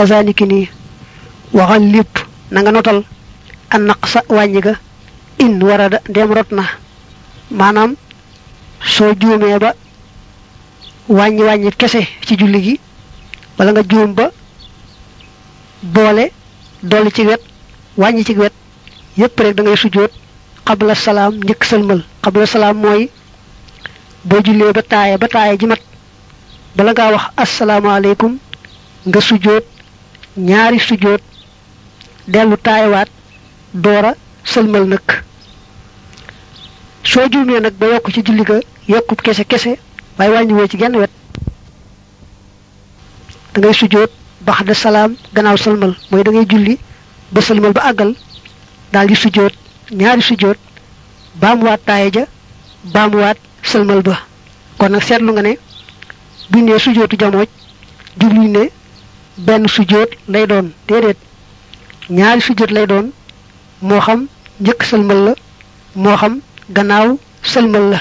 kazaliki nii waxal lépp na nga notal an naqsa wàññi in warada ndem rot na maanaam soo ba wàññi wàññi kese ci julli gi wala nga juum ba boole dolli ci wet wàññi ci wet yépp rek da ngay sujjóot xabla salaam njëkk sëlmal. Jullee ba ba ji mat bala wax nga sujjóot ñaari sujjóot dellu taayewaat doora sëlmal nag. Soo juumee nag ba yokk ci julli ga yokkub kese kese waaye wàññiwoo ci genn wet. Da ngay sujjóot baxda salaam gannaaw sëlmal. Mooy da ngay julli ba sëlmal ba àggal daal di sujjóot ñaari sujjóot baamuwaat taaye ja baamuwaat sëlmal ba. Kon nag seetlu nga ne buñ ne sujjóotu jamooj jubluñ ne benn sujjóot lay doon déedéet. Ñaari sujjóot lay doon moo xam njëkk sëlmal la moo xam gannaaw sëlmal la.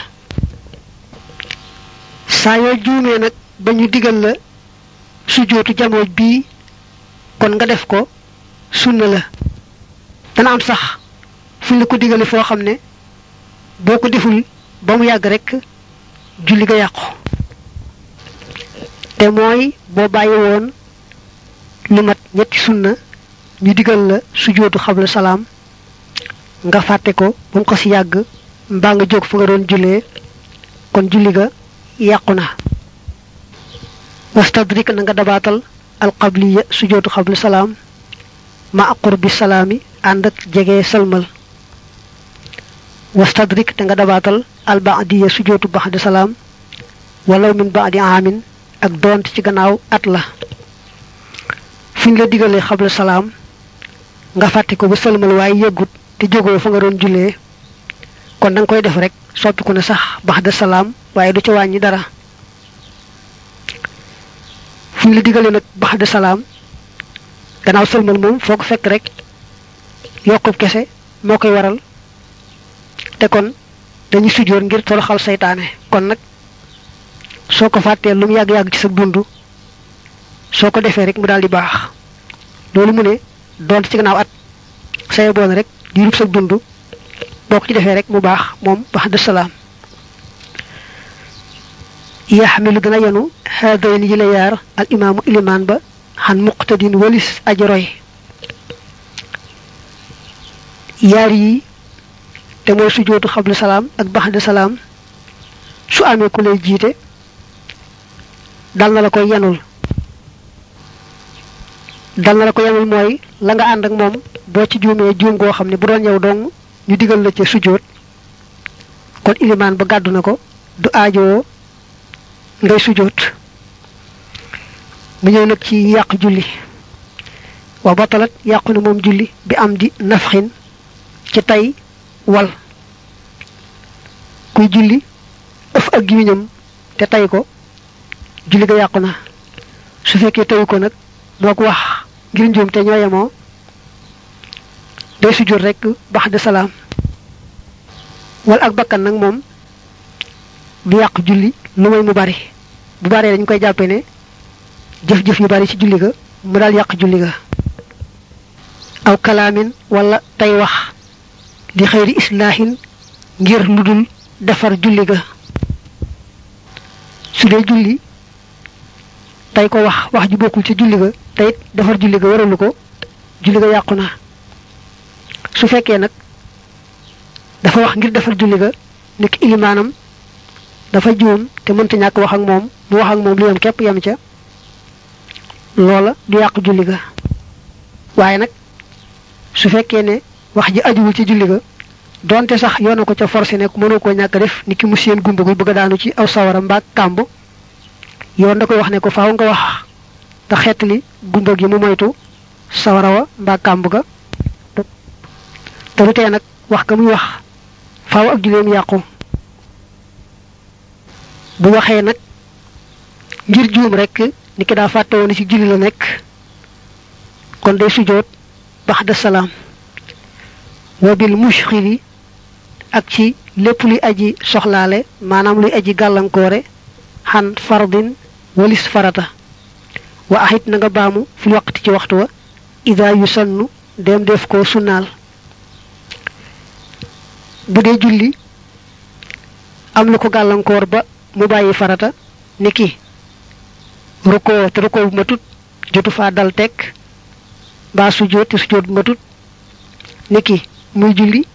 Saa yoo juumee nag ba ñu digal la sujjóotu jamooj bii kon nga def ko sunna la. Dana am sax fu ñu la ko digale foo xam ne boo ko deful ba mu yàgg rekk julli nga yàqu. Te mooy boo bàyyi woon lu mat ñetti sunna ñu digal la sujjóotu xabla salaam nga fàtte ko ba mu ko ci yàgg mbaa nga jóg fa nga doon jullee kon julli ga yàqu na. wastadrik na nga dabaatal alqabliya sujjóotu xabla salaam ma qurbi salaami ànd ak jege salmal wastadrik te nga dabaatal albaadiya sujjóotu baxda salaam walaw min baadi aamin ak doont ci gannaaw at la. Fuñ la digalee xabla salaam nga fàtte ko ba sëlmal waaye yëggut te jógoo fa nga doon jullee kon da nga koy def rek soppiku ne sax baxda salaam waaye du ci wàññi dara. Fuñ la digalee nag baxda salaam gannaaw sëlmal moom foo ko fekk rek yokkub kese moo koy waral te kon dañu sujjóot ngir toroxal seytaane. Kon nag soo ko lu mu yàgg-yàgg ci sa dund soo ko defee rek mu daal di baax loolu mu ne doon ci gannaaw at saye boon rek di rub sa dund boo ci defee rek mu baax moom baxda salaam. Yaxmilu dana yenu haadayni yi la al imaamu ilimaan ba xan muqtadin walis aji roy. Yaar yi te mooy sujootu xabla salaam ak baxda salaam su amee ku lay jiite dal na la koy yenul dal na la ko yemul mooy la nga ànd ak moom boo ci juumee juum goo xam ne bu doon yow dong ñu digal la ca sujjóot. kon ilimaan ba gàddu na ko du aajowoo ngay sujjóot. mu ñëw nag ci yàq julli. wa batalat yàqu na moom julli bi am di nafxin ci tey wal. kuy julli ëf ak gimiñam te tey ko julli ga yàqu na. su fekkee teyu ko nag moo ko wax ngir njuum te ñoo yemoo day sujjóot rek bax de salaam. Wal ak bakkan nag moom du yàq julli lu may mu bari. Bu baree dañ koy jàppe ne jëf-jëf yu bari ci julli ga mu daal yàq julli ga. Aw kalaamin wala tey wax di xëyri islaahin ngir lu dul defar julli ga. Su dee julli tey ko wax wax ji bokkul ci julli ga tey defar julli ga waralu ko julli ga yàqu na. Su fekkee nag dafa wax ngir defar julli ga nekk ilimaanam dafa juum te mënta ñàkk wax ak moom mu wax ak moom li yam képp yam ca loola du yàq julli ga. Waaye nag su fekkee ne wax ji ajuwul ci julli ga donte sax yoona ko ca forcé ne mënoo koo ñàkk def ni ki mu seen bëgg daanu ci aw sawara kàmb yoon da koy wax ne ko faaw nga wax te xeetali gumba gi mu moytu sawara wa mbaa kàmb ga. Te nag wax ga muy wax faaw ak julleem yàqu. Bu waxee nag ngir juum rek ni ki daa fàtte woon ci julli la nekk kon day sujoot baxda salaam. Wa bil mushxili ak ci lépp luy aji soxlaale maanaam luy aji gàllankoore xan fardin walis farata. Wa ahit na nga baamu fil waqti ci waxtu wa ida yu sannu dem def ko sunnaal. Bu julli am lu ko gàllankoor ba mu bàyyi farata ni ki rukkoo te rukkoo bu matut jotu faa dal tekk mbaa sujjóot te sujjóot bu matut ni ki muy julli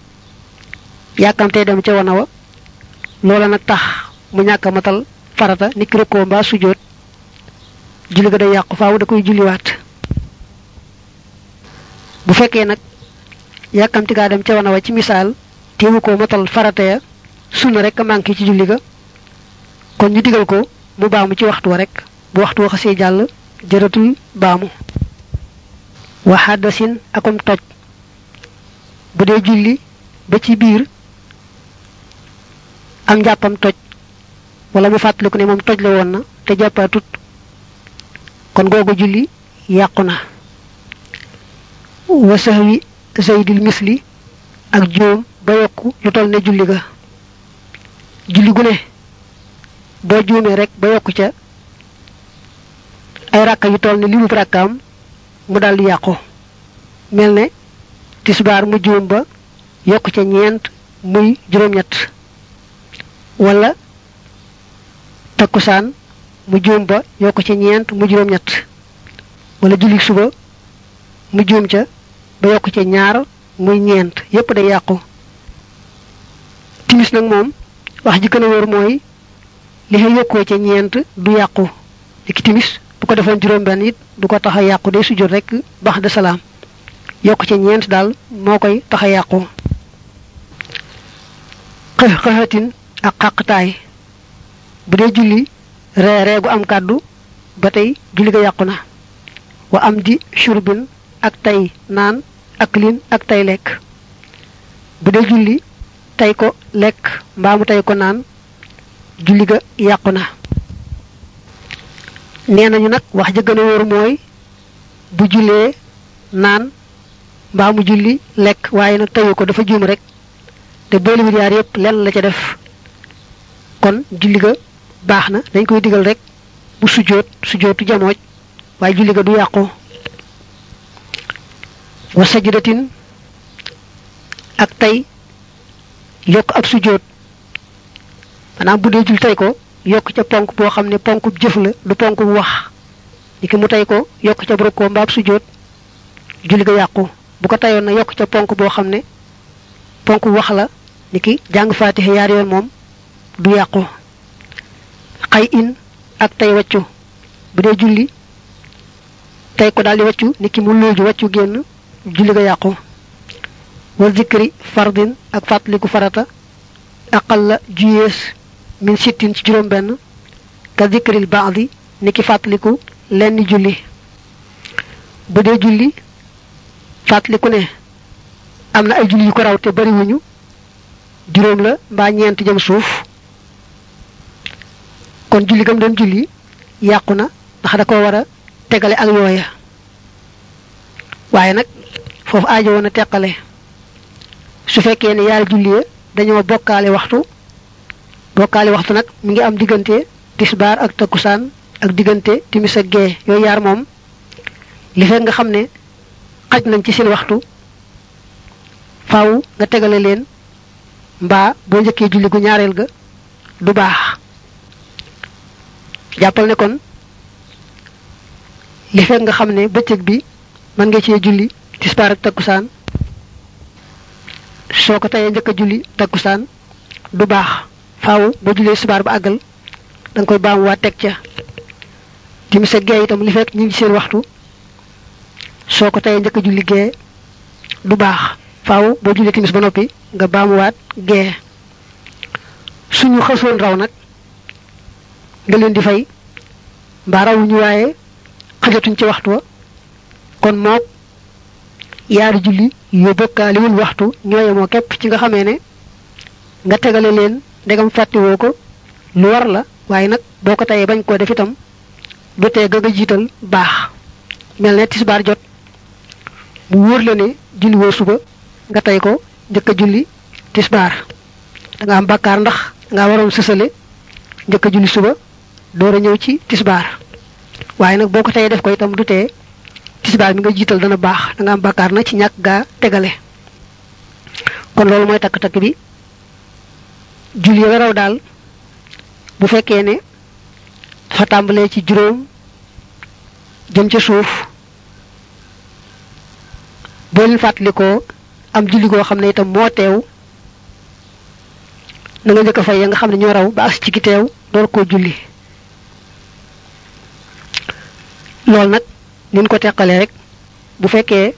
yàkkamtee dem ca wana wa loola nag tax mu ñàkk a matal farata ni ki rukkoo mbaa julli ga day yàqu faaw da koy julliwaat. Bu fekkee nag yàkkamti gaa dem ca wana wa ci misaal téewu ko matal farata ya sunna rek manqué ci julli ga kon ñu digal ko mu baamu ci waxtu wa rek bu waxtu wa xasee jàll jëratul baamu. Wa xaddasin akum toj. Bu dee julli ba ci biir am njàppam toj. Wala mu fàttaliku ne moom toj la woon na te jàppaatut kon googu julli yàqu na. Wa sahwi zaydil misli ak juum ba yokku lu toll ne julli ga. Julli gu boo juumee rek ba yokku ca ay rakka yu toll ne li mu rakkaam mu daldi yàqu. Mel ne tisbaar mu juum ba yokku ca ñeent muy juróom-ñett. Wala takkusaan mu juum ba yokku ca ñeent mu juróom-ñett wala julli suba mu juum ca ba yokku ca ñaar muy ñeent. Yépp day yàqu. Timis nag moom wax ji gën a wóor mooy li nga yokkoo ca ñeent du li ki timis bu ko defoon juróom-benn it du ko tax yàqu. Day sujjóot rek bax de salaam. Yokk ca ñeent daal moo koy tax a yàqu. Xëx xëxatin ak xàqtaay. Bu dee julli ree ree gu am kàddu ba tey julli ga yàqu na. Wa am di shurbin ak tey naan ak lin ak tey lekk. Bu dee julli tey ko lekk mbaa mu tey ko naan julli ga yàqu na. Nee nañu nag wax ja gën a wóor mooy bu jullee naan mbaa mu julli lekk waaye nag teyu ko dafa juum rek te boolewul yaar yépp lenn la ca def. Kon julli ga baax na dañ koy digal rek bu sujjóot sujjóotu jamooj waaye julli ga du yàqu. Wa sajdatin ak tey yokk ab sujjóot. Maanaam bu dee jul tey ko yokk ca ponk boo xam ne ponk jëf la du ponk bu wax. Ni ki mu tey ko yokk ca brokkoo mbaab sujjóot julli ga yàqu. Bu ko teyoon na yokk ca ponk boo xam ne ponk bu wax la ni ki jàng faatixe yaar yoon moom du yàqu. Xay in ak tey waccu bu dee julli tey ko daal di ki mu looju waccu génn julli nga yàqu. Wa zikri fardin ak fàttaliku farata aqal la juyees min sittin ci juróom benn ka zikril baadi ni ki fàttaliku lenn julli. Bu dee julli fàttaliku ne am na ay julli yu ko raw te bariwuñu juróom la mbaa ñeent jëm suuf. Kon julli gam doon julli yàqu na ndax da ko war a tegale ak yooya. Waaye nag foofu aajo woon a teqale. Su fekkee ne yaari julli ya dañoo bokkaale waxtu. Bokkaale waxtu nag mi ngi am diggante tisbaar ak takkusaan ak diggante timis ak gee. Yooyu yaar moom li fekk nga xam ne xaj nañ ci seen waxtu faaw nga tegale leen mbaa boo njëkkee julli gu ñaareel ga du baax jàppal ne kon li nga xam ne bëccëg bi mën nga cee julli tisbaar ak takkusaan. Soo ko tayee njëkk a julli takkusaan du baax. Faaw ba jullee subaar ba àggal da nga koy baamuwaat teg ca. Timis ak gee itam li fekk ñu ngi seen waxtu. Soo ko tayee julli gee du baax. Faaw boo jullee timis ba noppi nga baamuwaat gee. Suñu xasoon raw nag nga leen di fay. Mbaa waaye xajatuñ ci waxtu wa. Kon mook yaari julli yoo bokkaaliwul waxtu ñooye moo képp ci nga xamee ne nga tegale leen ndegam fàttiwoo ko lu war la waaye nag boo ko tayee bañ koo def itam du tee ga nga jiital baax. Mel ne tisbaar jot mu wóor ne julli suba nga tey ko njëkk a julli tisbaar. Da nga am bàkkaar ndax nga waroon sësale njëkk a julli suba door ñëw ci tisbaar. Waaye nag boo ko teyee def ko itam du tee tisbaar bi nga jiital dana baax da nga am bakkaar na ci ñàkk gaa tegale. Kon loolu mooy takk-takk bi. Julli ya raw daal bu fekkee ne dafa tàmbalee ci juróom jëm ca suuf boo leen fàttalikoo am julli goo xam ne itam moo teew na nga njëkk fay ya nga xam ne ñoo raw ba agsi ci ki teew door koo julli. Loolu nag niñ ko teqalee rek bu fekkee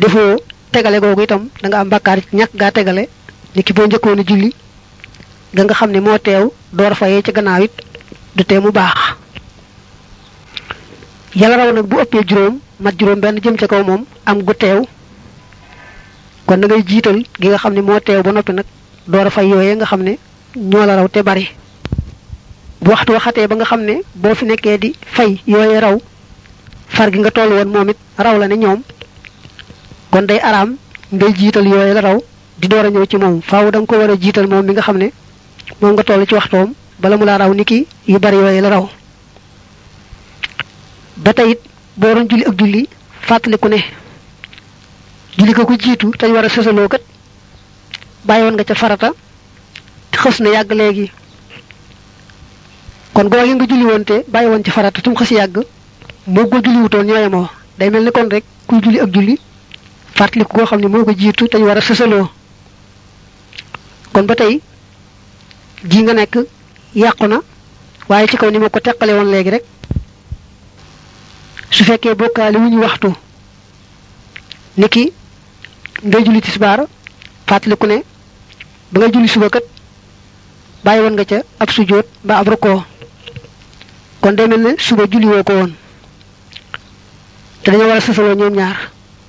defoo tegale googu itam da nga am bakkaar ñàkk gaa tegale ni ki boo njëkkoon a julli ga nga xam ne moo teew door ci gannaaw it du tee mu baax. Yàlla raw nag bu ëppee juróom mat juróom benn jëm ca kaw moom am gu teew. Kon da ngay jiital gi nga xam ne moo teew ba noppi nag door a fay nga xam ne ñoo la raw te bari. Waxtu waxatee ba nga xam ne boo fi nekkee di fay yooyee raw far gi nga toll woon moom it raw la ne ñoom. Kon day araam ngay jiital yooyee la raw di door a ñëw ci moom. Faaw da nga ko war a jiital moom mi nga xam ne moom nga toll ci waxtoom bala mu laa raw niki yu bari yooyee la raw. Ba tey it boo julli ak julli fàttaliku ne julli ko ko jiitu te war a sësaloo kat bàyyi woon nga ca farata na kon googu nga julli woon te bàyyi woon ci farata tum yàgg moo ko julli wutoon ñooye moo day mel ni kon rek kuy julli ak julli fàttaliku koo xam ne moo ko jiitu te war a sësaloo. Kon ba tey ji nga nekk yàqu na waaye ci kaw ni ma ko teqale woon léegi rek su fekkee bokkaale wu ñu waxtu niki ngay julli tisbaar fàttaliku ne ba ngay julli suba kat bàyyi woon nga ca ab sujjóot ba ab rukkoo kon day mel ne suba julli woo ko woon. Te dañoo war a ñoom ñaar.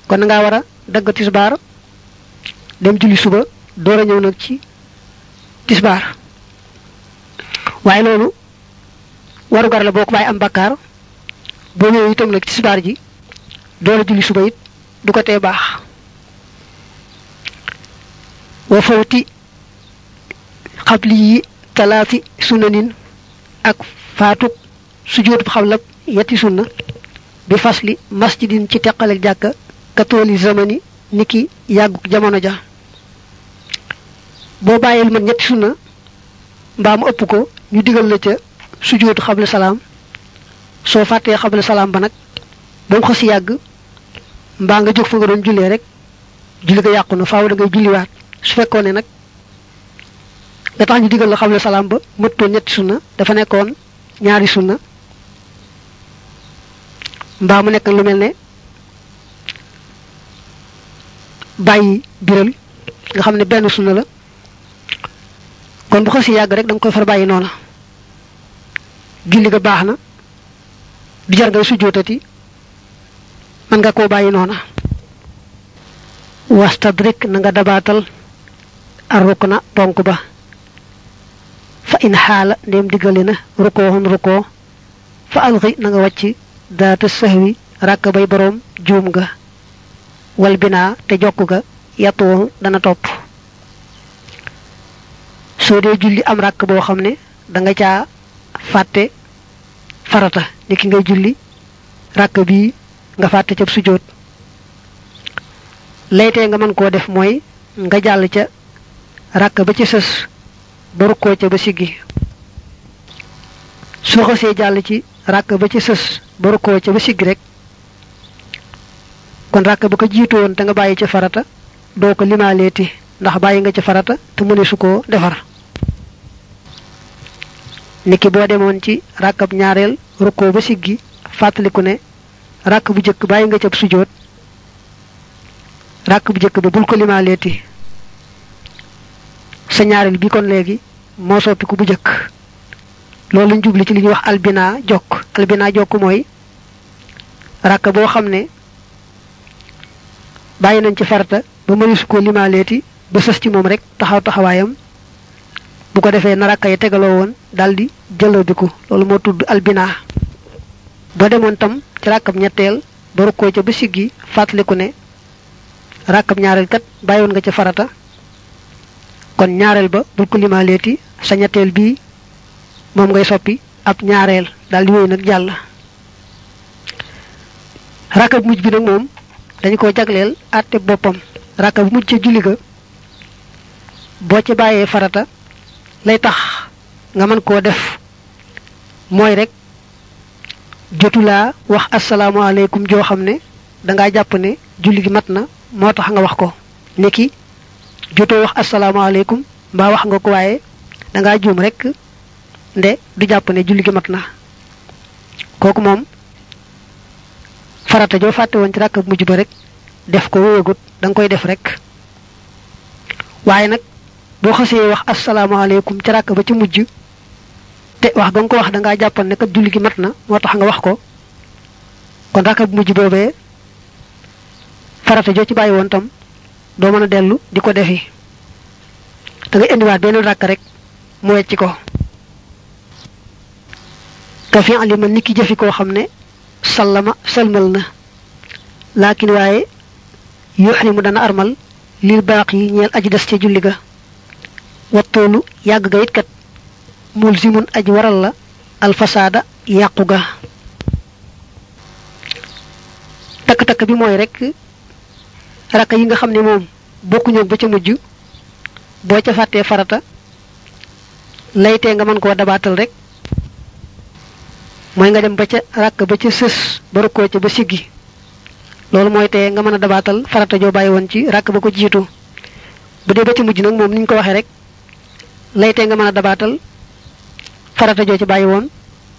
Kon da ngaa war a dagg tisbaar dem julli suba door ñëw nag ci tisbaar. Waaye loolu warugar la boo ko bàyyi am bakkaar boo ñëwee itam nag tisbaar ji door a julli suba it du ko tee baax. Wa fawti xabli yi talaati sunanin ak faatub sujjóot xablab yetti sunna bi fasli masjidin ci teqalek jàkka katooli zamani niki yàgguk jamono ja. Boo bàyyil mat ñetti sunna mbaa mu ëpp ko ñu digal la ca sujjóotu xabla salaam. Soo fàttee xabla salaam ba nag ba mu xas yàgg mbaa nga jóg fa nga doon jullee rek julli ga yàqu na faaw da ngay julliwaat. Su fekkoon ne tax ñu digal la ba sunna dafa ñaari sunna mbaa mu nekk lu mel ne bàyyi biral nga xam ne benn sunna la. kon bu xasi yàgg rek da nga koy far bàyyi noona. julli ga baax na. du jar sujjootati. mën nga koo bàyyi noona. wastadrik na nga dabaatal arruk na tonk ba. fa in xaala ndéem diggale na rukooxun rukkoo fa alxi na nga wàcc daata sahwi ràkk bay boroom juum ga wal binaa te jokk ga yattuwoon dana topp. Soo dee julli am ràkk boo xam ne da nga caa fàtte farata ni ki ngay julli ràkk bii nga fàtte ca nga def mooy nga jàll ca ràkk ba ci sës ba rukkoo ca ba ci ràkk ba ci sës ba rukkoo ca ba siggi rek. Kon ràkk ba ko jiitu woon te nga bàyyi ca farata doo ko limaaleeti ndax bàyyi nga ca farata te mu ne su ko defar. Niki boo demoon ci ràkkab ñaareel rukkoo ba siggi fàttaliku ne ràkk bu jëkk bàyyi nga ca sujjóot ràkk bu jëkk ba bul ko limaaleeti. Sa ñaareel bi kon léegi moo soppiku bu jëkk. Loolu lañ jubli ci li ñuy wax albina jokk. Albina jokk mooy ràkk boo xam ne bàyyi nañ ci farata ba mënisu ko limaaleeti ba sës ci moom rek taxaw taxawaayam. Bu ko defee na yi tegaloo woon daldi jëladiku loolu moo tudd albina. Boo demoon tam ci ràkkab ñetteel ba rukkoo ca ba siggi fàttaliku ne ràkkab ñaareel kat bàyyiwoon nga ca farata. Kon ñaareel ba bul ko limaaleeti sa ñetteel bii moom ngay soppi ab ñaareel daldi wéy nag jàll. Rakka bu mujj bi nag moom dañ ko jagleel àtte boppam. Rakka bu mujj ca julli ga boo ci bàyyee farata lay tax nga mën koo def. Mooy rek jotulaa wax asalaamaaleykum joo xam ne dangaa jàpp ne julli gi mat na moo tax nga wax ko. Niki jotoo wax asalaamaaleykum mbaa wax nga ko waaye dangaa juum rek nde du jàpp ne julli gi mat na. Kooku moom farata joo fàtte woon ci bu mujj ba rek def ko wéyagut da nga koy def rek. Waaye nag boo xasee wax asalaamaaleykum ci ràkk ba ci mujj te wax ga ko wax da ngaa jàppal ne kat julli gi mat na moo tax nga wax ko. Kon bu mujj boobee farata joo ci bàyyi woon tam doo mën a dellu di ko defi. Da ngay indiwaat benn ràkk rek mu ko ka fi alima nit ki jëfi koo xam ne sallama salmal na. Laakin waaye yuxrimu dana armal lil baaq yi ñeel aji des ca julli ga. Wattoolu yàgg ga it kat mulzimun aji waral la alfasaada yàqu ga. Takk-takk bi mooy rek rakka yi nga xam ne moom bokkuñu ba ca mujj boo ca farata laytee nga mën koo dabaatal rek mooy nga dem ba ca rakk ba ca sës ba rukkoo ca ba siggi. Loolu mooy tee nga mën a dabaatal farata joo bàyyi woon ci rakk ba ko jiitu. Bu dee ba ca mujj nag moom niñ ko waxee rek laytee nga mën a dabaatal farata joo ci bàyyi woon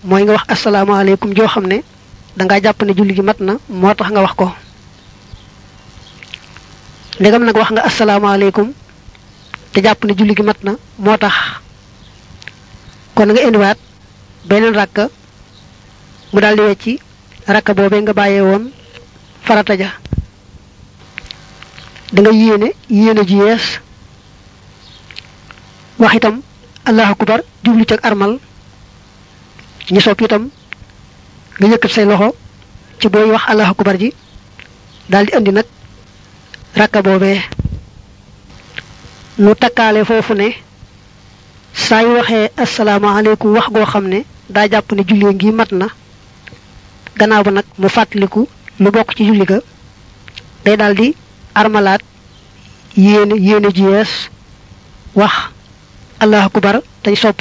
mooy nga wax asalaamaaleykum joo xam ne dangaa jàpp ne julli gi mat na moo tax nga wax ko. Ndegam nag wax nga asalaamaaleykum te jàpp ne julli gi mat na moo tax. Kon nga indiwaat beneen rakka mu daal di wecci rakka boobee nga bàyyee woon farata ja. Da nga yéene yéene ji yees. Wax allahu akbar jublu ci armal. Ñu sopp itam nga yëkkat say loxo ci booy wax allahu akbar ji daal di andi nag rakka boobee. Nu takkaale foofu ne saa yu waxee asalaamaaleykum wax goo xam ne daa jàpp ne julli ngi gannaaw ba nag mu fàttaliku lu bokk ci julli ga day daldi armalaat yéene yéene ji yees wax allahu akbar dañ sopp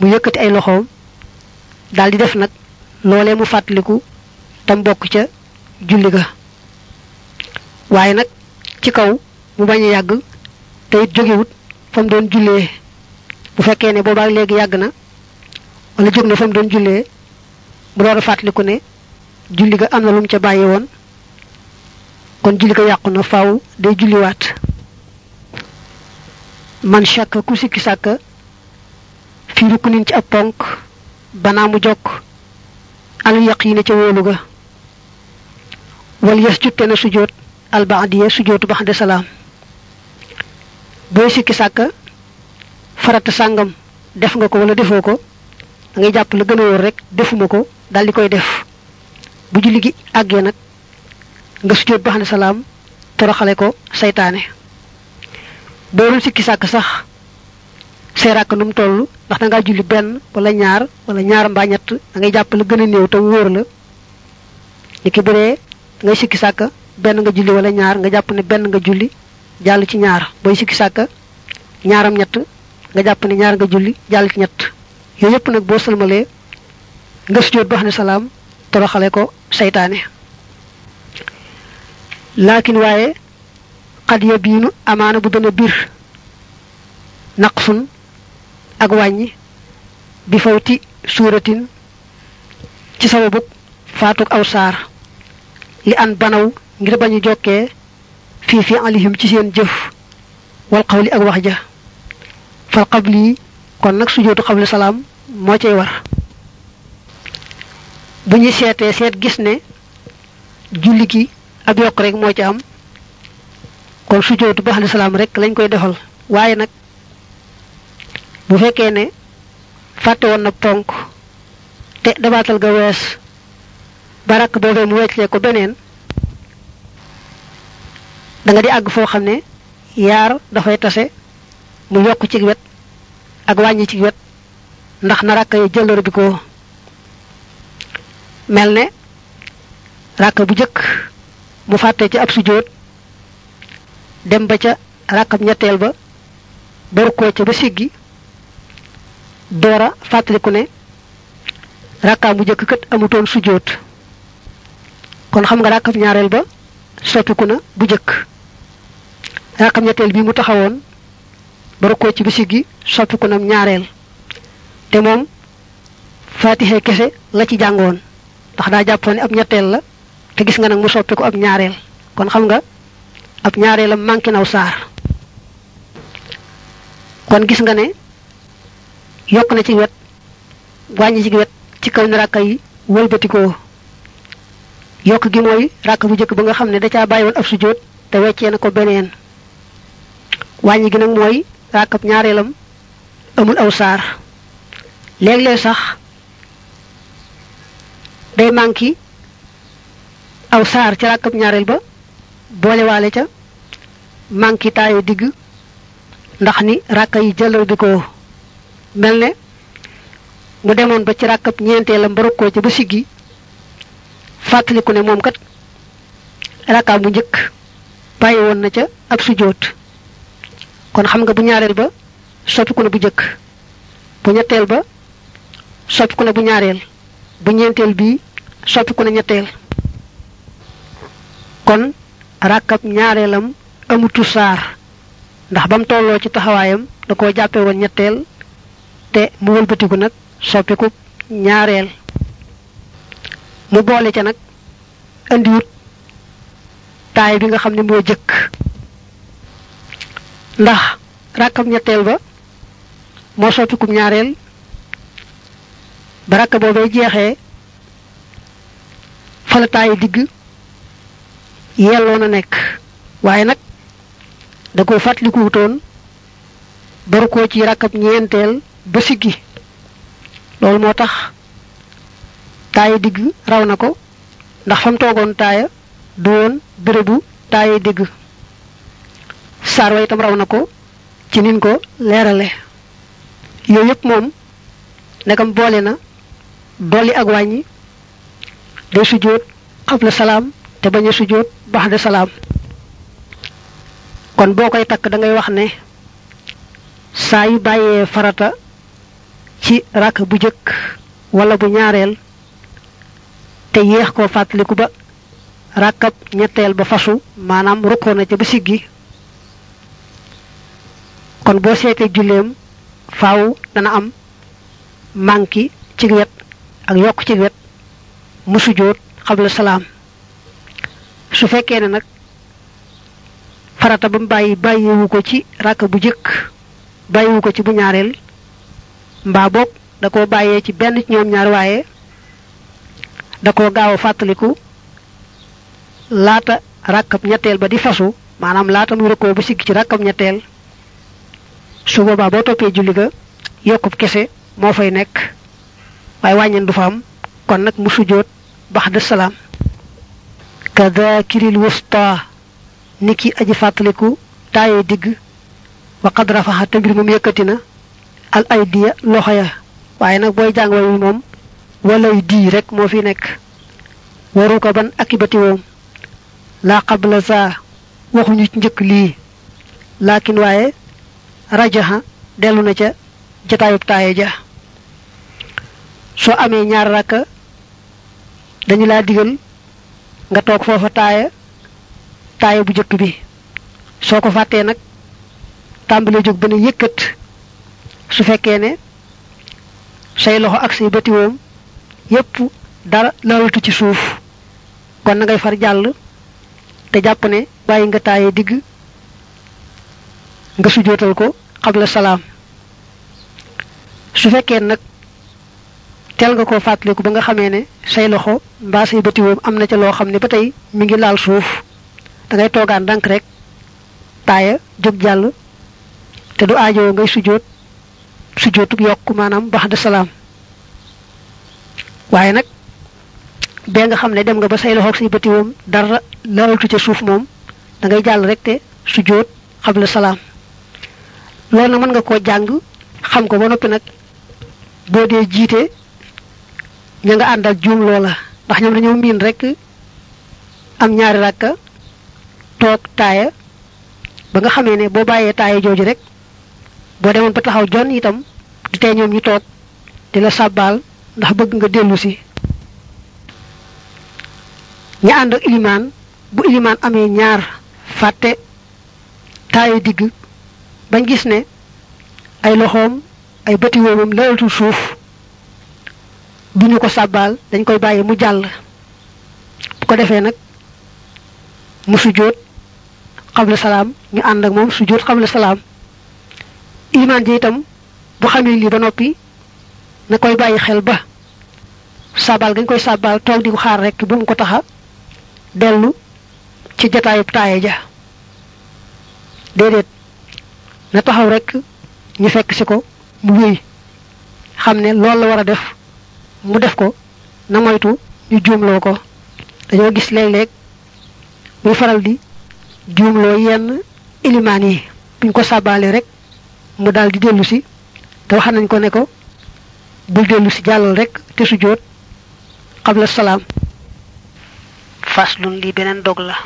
mu yëkkati ay loxoom daldi def nag loolee mu fàttaliku tam bokk ca julli ga. Waaye nag ci kaw mu bañ yàgg te it jógewut fa mu doon jullee. Bu fekkee ne boobaak léegi yàgg na wala jóg na fa doon jullee mu door a fàttaliku ne julli ga am na lu mu ca bàyyi woon. Kon julli ga yàqu na faaw day julliwaat. Man shakka ku sikki sàkka fi ruknin ci ab ponk mu jokk al yaqiina ca wóolu ga. Wal jutte na sujoot al baadiya sujootu baxde salaam. Booy sikki sàkka farata sàngam def nga ko wala defoo ko ngay jàpp la gën a wóor rek defuma ko daal di koy def bu julli gi àggee nag nga sujoot baxde salaam toroxale ko saytaane boo doon sikki sàkk sax say ràkk nu mu toll ndax da ngaa julli benn wala ñaar wala ñaar mbaa ñett da ngay jàpp la gën a néew te wóor la. Ni ki ngay sikki sàkk benn nga julli wala ñaar nga jàpp ne benn nga julli jàll ci ñaar. Booy sikki sàkk ñaaram ñett nga jàpp ne ñaar nga julli jàll ci ñett. Yooyu yëpp nag boo sëlmalee nga ba toroxale ko saytaane laakin waaye xad ya biinu amaana bu dana bir naqsun ak wàññi bi fawti suuratin ci sababu faatuk aw li an banaw ngir bañu jokkee fii fi alihim ci seen jëf wal xawli ak wax ja. Fal qabli kon nag sujootu xabli salaam moo cay war bu ñu seetee seet gis ne julli gi ab yokk rek moo ci am. kon sujootu ba xabli salaam rek lañ koy defal. waaye nag bu fekkee ne fàtte woon na ponk te dabaatal ga wees barak boobee mu wecclee ko beneen da nga di àgg foo xam ne yaar dafay tase mu yokk ci wet ak wàññi ci wet ndax na jëllër bi ko mel ne ràkka bu jëkk mu fàtte ci ab sujjóot dem ba ca ràkkab ñetteel ba baru koo ca ba siggi doora fàttaliku ne ràkkaam bu jëkk kat amutoon sujjóot. Kon xam nga ràkkab ñaareel ba soppiku na bu jëkk. Ràkkab ñetteel bi mu taxawoon koo ci ba siggi soppiku na ñaareel. Te moom faatixe kese la ci jàngoon ndax daa jàppoon ne ab ñetteel la te gis nga nag mu soppi ko ab ñaareel. Kon xam nga ab ñaareelam manqué naw saar. Kon gis nga ne yokk na ci wet wàññi ci wet ci kaw ni ràkka yi wëlbatikoo. Yokk gi mooy ràkka bu njëkk ba nga xam ne da woon ab te weccee na ko beneen. Wàññi gi nag mooy ràkkab ñaareelam amul aw saar. Léeg-léeg sax day manqué aw saar ci ràkkab ñaareel ba boolewaale ca manqué taayu digg ndax ni ràkka yi ko mel ne mu demoon ba ci ràkkab ñeenteelam ba rukkoo ca ba siggi fàttaliku ne moom kat ràkkaam bu njëkk bàyyi woon na ca ab sujjóot. Kon xam nga bu ñaareel ba soppiku na bu njëkk bu ñetteel ba bu ñaareel bu ñeenteel bii soppiku na ñetteel. Kon ràkkab ñaareelam amutu saar. Ndax ba mu tolloo ci taxawaayam da koo jàppe woon ñetteel te mu wëlbatiku nag soppiku ñaareel. Mu boole ca nag indiwut taay bi nga xam ne moo jëkk. Ndax ràkkab ñetteel ba moo ñaareel ba rakk boobay jeexee fa la digg yelloo na nekk. Waaye nag da ko fàttaliku wutoon baru ko ci rakkab ñeenteel ba siggi. Loolu moo tax taayi digg raw na ko ndax fa mu toogoon taaya du woon bérébu taayi digg. Saar wa itam raw na ko ci nin ko leerale. Yooyu yëpp moom ndegam boole na dolli ak wàññi day sujjóot xabla salaam te bañ a sujjóot baxda salaam. Kon boo koy takk da ngay wax ne saa yu bàyyee farata ci rakk bu jëkk wala bu ñaareel te yéex koo fàttaliku ba rakkab ñetteel ba fasu maanaam rukkoo na ca ba siggi. Kon boo seetee julleem faaw dana am manki ci ak yokk ci wet mu sujjóot xabla salaam. Su fekkee ne nag farata ba mu bàyyi bàyyiwu ko ci ràkk bu jëkk bàyyiwu ko ci bu ñaareel mbaa boog da koo bàyyee ci benn ci ñoom ñaar waaye da koo gaaw a fàttaliku laata ba di fasu maanaam laata mu rëkkoo ba sigg ci ñetteel. Su julli ga yokkub kese moo fay nekk waaye wàññeen du fa am. Kon nag mu sujjóot baxda salaam. Kadakiril wusta niki aji fàttaliku taaye digg wa qad rafaxa te mbir al aydiya loxo ya. Waaye nag booy jàng wayu moom walay dii rek moo fi nekk. Waru ko ban akibati woom. Laa qabla za waxuñu ci njëkk lii. Laakin waaye rajaxa dellu na ca taaye ja soo amee ñaar rakka dañu laa digal nga toog foofa taaya taaya bu jëkk bi. Soo ko fàttee nag tàmbalee jóg ba ne yëkkat. Su fekkee ne say loxo ak say batiwoom yépp dara laalatu ci suuf kon na ngay far jàll te jàpp ne bàyyi nga taaye digg nga sujootal ko xabla salaam. Su fekkee nag teel nga koo fàttaliku ba nga xamee ne say loxo mbaa say bëtiwoom am na ca loo xam ne ba tey mi ngi laal suuf. Da ngay toogaan dank rek taaya jóg jàll te du aajoo ngay sujjóot sujootub yokk maanaam bax de salaam. Waaye nag bee nga xam ne dem nga ba say loxo ak say bëtiwoom dara laalatu ca suuf moom da ngay jàll rek te sujjóot xabla salaam. Loolu nag mën nga koo jàng xam ko ba noppi nag boo dee jiite ña nga ànd ak juum loola ndax ñoom dañoo miin rek am ñaari rakka toog taaya ba nga xamee ne boo bàyyee taaya jooju rek. Boo demoon ba taxaw jon itam di tey ñoom ñu toog di la sàbbaal ndax bëgg nga dellu si. Ña ànd ak ilimaan bu ilimaan amee ñaar fàtte taaya digg bañ gis ne ay loxoom ay bëti woomam lalatul suuf duñu ko sàbbaal dañ koy bàyyi mu jàll. Bu ko defee nag mu sujjóot xabla salaam ñu ànd ak moom sujjóot xabla salaam. Ilimaan ji itam bu xamee lii ba noppi na koy bàyyi xel ba. Sàbbaal gañ koy sàbbaal toog di ko xaar rek bu mu ko taxa dellu ci jataayub taaye ja. Déedéet na taxaw rek ñu fekk si ko mu wéy. Xam ne loolu la war def mu def ko na moytu ñu juumloo ko. Dañoo gis léeg-léeg muy faral di juumloo yenn ilimaan yi. Buñ ko sàbbaale rek mu daal di dellu si. Te wax nañ ko ne ko bul dellu si jàllal rek te su jóot xabla salaam. Faslun li beneen dog la.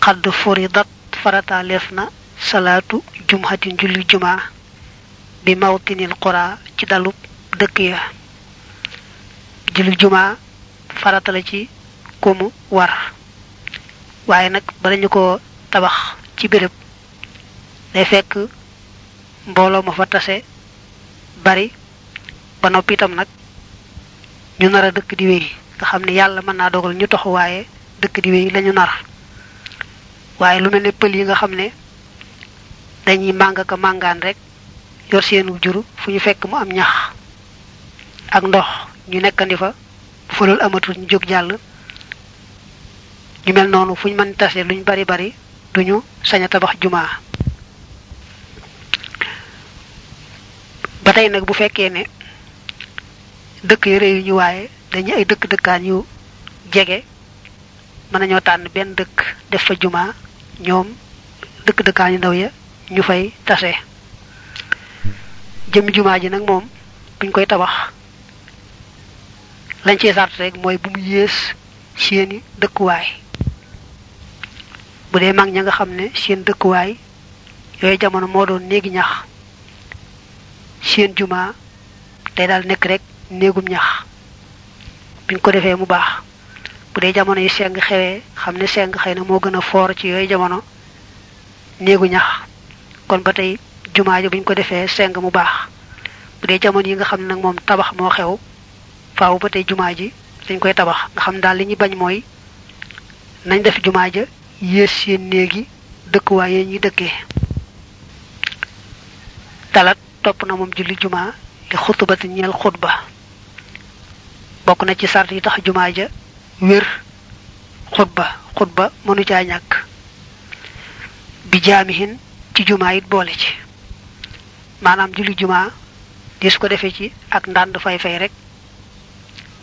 Xadd furidat farataaleef na salaatu jumhatin julli jumaa bi mawtinil qura ci dalub dëkk ya julli jumaa farata la ci kumu war. Waaye nag bala ñu ko tabax ci béréb day fekk mbooloo ma fa tase bari ba noppi itam nag ñu nar a dëkk di wéy. Nga xam ne yàlla mën naa dogal ñu toxu waaye dëkk di wéy lañu nar. Waaye lu mel ne yi nga xam dañuy màng ka màngaan rek yor seenu juru fu ñu fekk mu am ñax ak ndox ñu nekkandi fa bu fa loolu amatul ñu jóg jàll. Ñu mel noonu fu ñu mën tase luñ bari bari duñu sañ a tabax jumaa. Ba tey nag bu fekkee ne dëkk yu réew ñu waaye dañu ay dëkk dëkkaan yu jege mën nañoo tànn benn dëkk def fa jumaa ñoom dëkk dëkkaan yu ndaw ya ñu fay tase. Jëmmi jumaa ji nag moom buñ koy tabax lañ ci sart rek mooy bu mu yées seeni dëkkuwaay. Bu dee mag ña nga xam seen dëkkuwaay yooyu jamono moo doon néegi ñax. Seen jumaa day daal nekk rek néegum ñax. Biñ ko defee mu baax. Bu dee jamono yi seng xewee xam ne seng xëy na moo gën a foor ci yooyu jamono néegu ñax. Kon ba tey jumaa ji buñ ko defee seng mu baax. Bu dee jamono yi nga xam ne nag moom tabax moo xew faaw ba tey jumaa ji dañ koy tabax. Nga xam daal li ñu bañ mooy nañ def jumaa ja yées seen néegi dëkkuwaay yi ñuy dëkkee. Talat topp na moom julli jumaa li xutbati ñeel xutba. Bokk na ci sart yi tax jumaa ja wér. Xutba xutba mënu caa ñàkk. Bi jaamihin ci jumaa it boole ci. Maanaam julli jumaa dis ko defee ci ak ndànd fay fay rek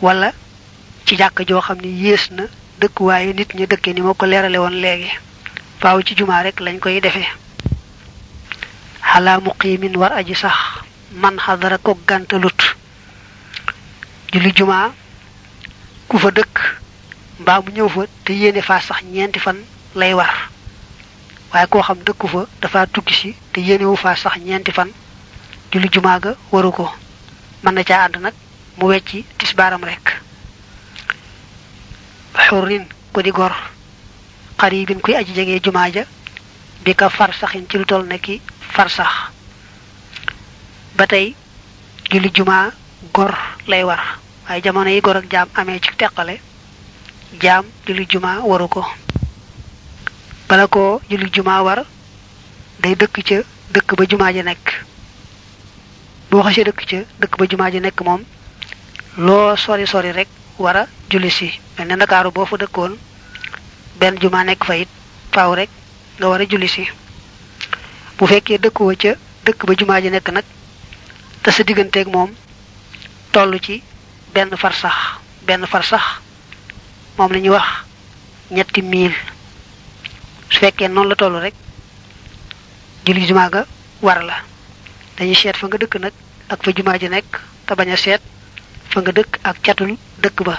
wala ci jàkk joo xam ne yées na dëkkuwaaye nit ñi dëkke ni ma ko leerale woon léegi. faaw ci jumaa rek lañ koy defee. xalaa muqimin war aji sax man xadara ko gàntalut. julli jumaa ku fa dëkk mbaa mu ñëw fa te yéene faa sax ñeenti fan lay war. waaye koo xam dëkku fa dafa tukki si te yéenewu faa sax ñeenti fan. julli jumaa ga waru ko. mën na caa ànd nag mu wecci tisbaaram rek. Xurrin ko di gor. Xaribin kuy aji jege jumaa ja bi ka far saxin ci lu toll ne ki far sax ba tey julli jumaa gor lay war. Waaye jamono yi gor ak jaam amee ci teqale jaam julli jumaa waru ko. Bala ko julli jumaa war day dëkk ca dëkk ba jumaa ji nekk. Boo xasee dëkk ca dëkk ba jumaa ji nekk moom loo sori sori rek. War a julli si. Mel ne ndakaaru boo fa dëkkoon benn jumaa nekk fa it faaw rek nga war a julli si. Bu fekkee dëkkuwa ca dëkk ba jumaa ji nekk nag te sa digganteeg moom toll ci benn far sax benn far sax moom la ñuy wax ñetti miil. Su fekkee noonu la toll rek julli jumaa ga war la. Dañuy seet fa nga dëkk nag ak fa jumaa ji nekk te bañ a seet fa nga dëkk ak catul dëkk ba.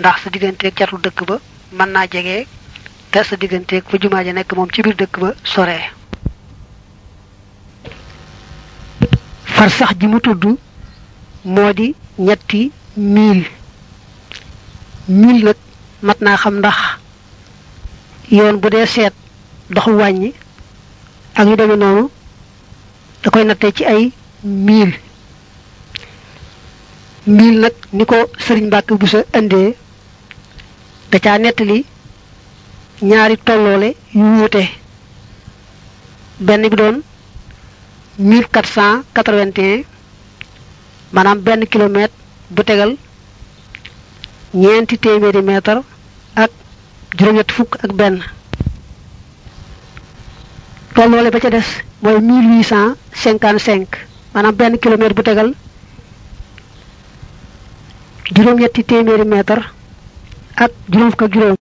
ndax sa digganteeg catu dëkk ba mën naa jege te sa digganteeg fa jumaa ja nekk moom ci biir dëkk ba soree far sax ji mu tudd moo ñetti mil mil nag mat naa xam ndax yoon bu dee seet doxu wàññi ak yu demee noonu da koy nattee ci ay mil mil nag ni ko sëriñ Mbàkke bu sa indee da caa nettali ñaari tolloole yu wuute. Benn bi doon mille quatre cent quatre-vingt-un maanaam benn kilomètre bu tegal ñeenti téeméeri mètre ak juróom-ñett fukk ak benn. Tolloole ba ca des mooy mille huit cent cinquante-cinq maanaam benn kilomètre bu tegal juróom-ñetti téeméeri mètre ak juróom fukk ak